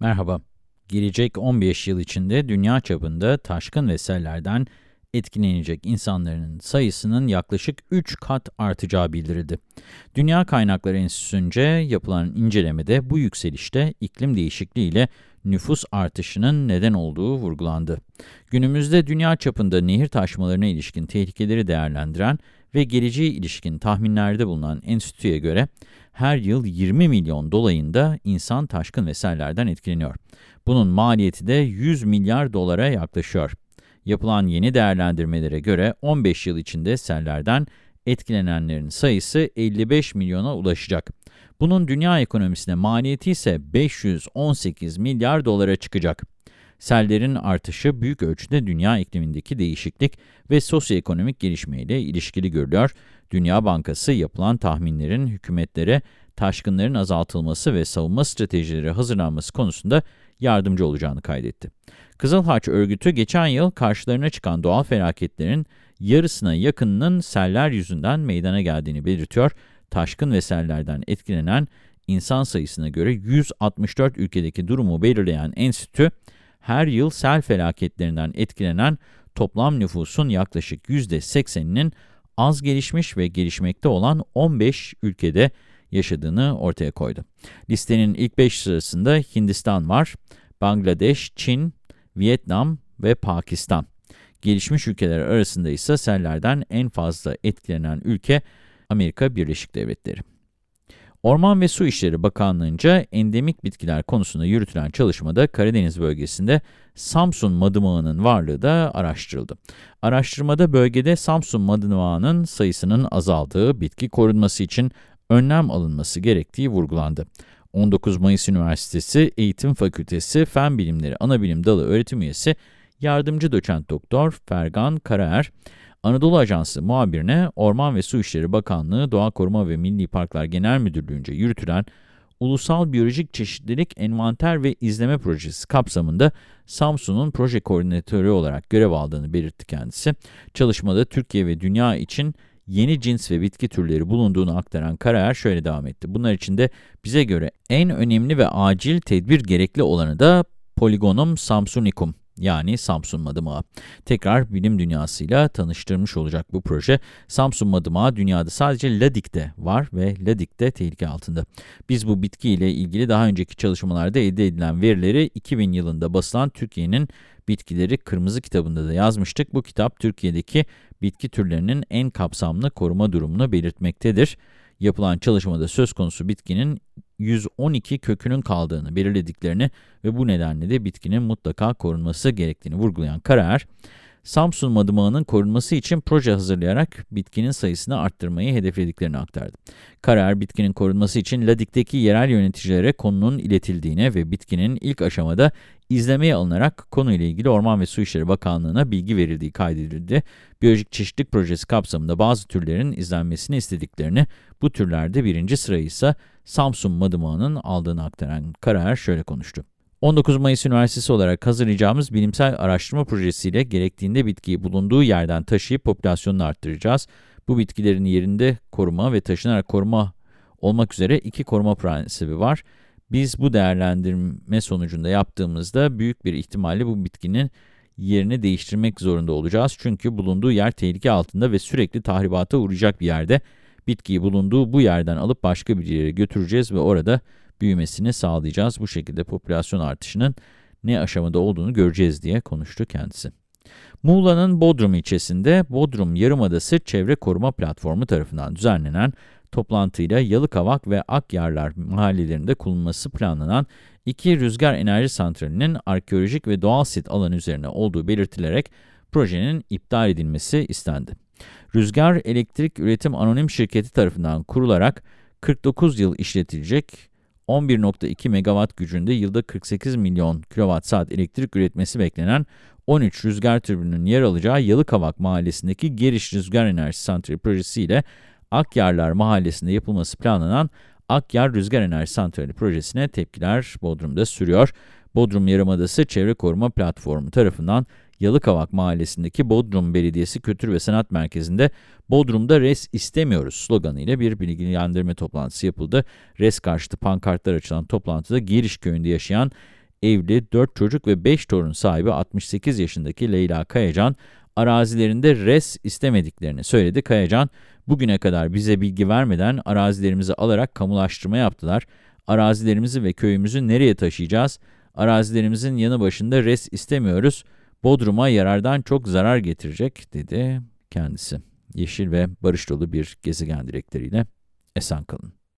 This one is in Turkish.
Merhaba. Gelecek 15 yıl içinde dünya çapında taşkın ve sellerden etkilenecek insanların sayısının yaklaşık 3 kat artacağı bildirildi. Dünya Kaynakları Enstitüsü'nce yapılan incelemede bu yükselişte iklim değişikliği ile nüfus artışının neden olduğu vurgulandı. Günümüzde dünya çapında nehir taşmalarına ilişkin tehlikeleri değerlendiren ve geleceğe ilişkin tahminlerde bulunan enstitüye göre her yıl 20 milyon dolayında insan taşkın ve sellerden etkileniyor. Bunun maliyeti de 100 milyar dolara yaklaşıyor. Yapılan yeni değerlendirmelere göre 15 yıl içinde sellerden etkilenenlerin sayısı 55 milyona ulaşacak. Bunun dünya ekonomisine maliyeti ise 518 milyar dolara çıkacak. Sellerin artışı büyük ölçüde dünya iklimindeki değişiklik ve sosyoekonomik gelişmeyle ilişkili görülüyor. Dünya Bankası yapılan tahminlerin hükümetlere taşkınların azaltılması ve savunma stratejileri hazırlanması konusunda yardımcı olacağını kaydetti. Kızıl Haç örgütü geçen yıl karşılarına çıkan doğal felaketlerin yarısına yakınının seller yüzünden meydana geldiğini belirtiyor. Taşkın ve sellerden etkilenen insan sayısına göre 164 ülkedeki durumu belirleyen enstitü, her yıl sel felaketlerinden etkilenen toplam nüfusun yaklaşık %80'inin az gelişmiş ve gelişmekte olan 15 ülkede yaşadığını ortaya koydu. Listenin ilk 5 sırasında Hindistan var, Bangladeş, Çin, Vietnam ve Pakistan. Gelişmiş ülkeler arasında ise sellerden en fazla etkilenen ülke Amerika Birleşik Devletleri. Orman ve Su İşleri Bakanlığı'nca endemik bitkiler konusunda yürütülen çalışmada Karadeniz bölgesinde Samsun madımağının varlığı da araştırıldı. Araştırmada bölgede Samsun madımağının sayısının azaldığı, bitki korunması için önlem alınması gerektiği vurgulandı. 19 Mayıs Üniversitesi Eğitim Fakültesi Fen Bilimleri Anabilim Dalı öğretim üyesi yardımcı doçent doktor Fergan Karaer, Anadolu Ajansı muhabirine Orman ve Su İşleri Bakanlığı Doğa Koruma ve Milli Parklar Genel Müdürlüğü'nce yürütülen Ulusal Biyolojik Çeşitlilik Envanter ve İzleme Projesi kapsamında Samsun'un proje koordinatörü olarak görev aldığını belirtti kendisi. Çalışmada Türkiye ve dünya için yeni cins ve bitki türleri bulunduğunu aktaran Karayer şöyle devam etti. Bunlar içinde bize göre en önemli ve acil tedbir gerekli olanı da Polygonum samsunicum yani Samsun madımağı. Tekrar bilim dünyasıyla tanıştırmış olacak bu proje. Samsun madımağı dünyada sadece Ladik'te var ve Ladik'te tehlike altında. Biz bu bitki ile ilgili daha önceki çalışmalarda elde edilen verileri 2000 yılında basılan Türkiye'nin Bitkileri Kırmızı kitabında da yazmıştık. Bu kitap Türkiye'deki bitki türlerinin en kapsamlı koruma durumunu belirtmektedir. Yapılan çalışmada söz konusu bitkinin 112 kökünün kaldığını belirlediklerini ve bu nedenle de bitkinin mutlaka korunması gerektiğini vurgulayan karar, Samsun madımağının korunması için proje hazırlayarak bitkinin sayısını arttırmayı hedeflediklerini aktardı. Karar, bitkinin korunması için Ladik'teki yerel yöneticilere konunun iletildiğine ve bitkinin ilk aşamada izlemeye alınarak konuyla ilgili Orman ve Su İşleri Bakanlığı'na bilgi verildiği kaydedildi. Biyolojik çeşitlilik projesi kapsamında bazı türlerin izlenmesini istediklerini, bu türlerde birinci sırayı ise Samsun madımağının aldığını aktaran karar şöyle konuştu. 19 Mayıs Üniversitesi olarak hazırlayacağımız bilimsel araştırma projesiyle gerektiğinde bitkiyi bulunduğu yerden taşıyıp popülasyonunu arttıracağız. Bu bitkilerin yerinde koruma ve taşınarak koruma olmak üzere iki koruma prensibi var. Biz bu değerlendirme sonucunda yaptığımızda büyük bir ihtimalle bu bitkinin yerini değiştirmek zorunda olacağız. Çünkü bulunduğu yer tehlike altında ve sürekli tahribata uğrayacak bir yerde. Bitkiyi bulunduğu bu yerden alıp başka bir yere götüreceğiz ve orada büyümesini sağlayacağız. Bu şekilde popülasyon artışının ne aşamada olduğunu göreceğiz diye konuştu kendisi. Muğla'nın Bodrum ilçesinde Bodrum Yarımadası Çevre Koruma Platformu tarafından düzenlenen toplantıyla Yalıkavak ve Akyarlar mahallelerinde kullanılması planlanan iki rüzgar enerji santralinin arkeolojik ve doğal sit alanı üzerine olduğu belirtilerek projenin iptal edilmesi istendi. Rüzgar Elektrik Üretim Anonim Şirketi tarafından kurularak 49 yıl işletilecek 11.2 megawatt gücünde yılda 48 milyon kilowatt saat elektrik üretmesi beklenen 13 rüzgar türbünün yer alacağı Yalıkavak Mahallesi'ndeki Geriş Rüzgar Enerji Santrali projesiyle Akyarlar Mahallesi'nde yapılması planlanan Akyar Rüzgar Enerji Santrali projesine tepkiler Bodrum'da sürüyor. Bodrum Yarımadası Çevre Koruma Platformu tarafından Yalıkavak Mahallesi'ndeki Bodrum Belediyesi Kültür ve Sanat Merkezi'nde Bodrum'da res istemiyoruz sloganıyla bir bilgilendirme toplantısı yapıldı. Res karşıtı pankartlar açılan toplantıda Giriş köyünde yaşayan evli, 4 çocuk ve 5 torun sahibi 68 yaşındaki Leyla Kayacan, arazilerinde res istemediklerini söyledi. Kayacan, bugüne kadar bize bilgi vermeden arazilerimizi alarak kamulaştırma yaptılar. Arazilerimizi ve köyümüzü nereye taşıyacağız? Arazilerimizin yanı başında res istemiyoruz. Bodrum'a yarardan çok zarar getirecek, dedi kendisi. Yeşil ve barış dolu bir gezegen dilekleriyle esen kalın.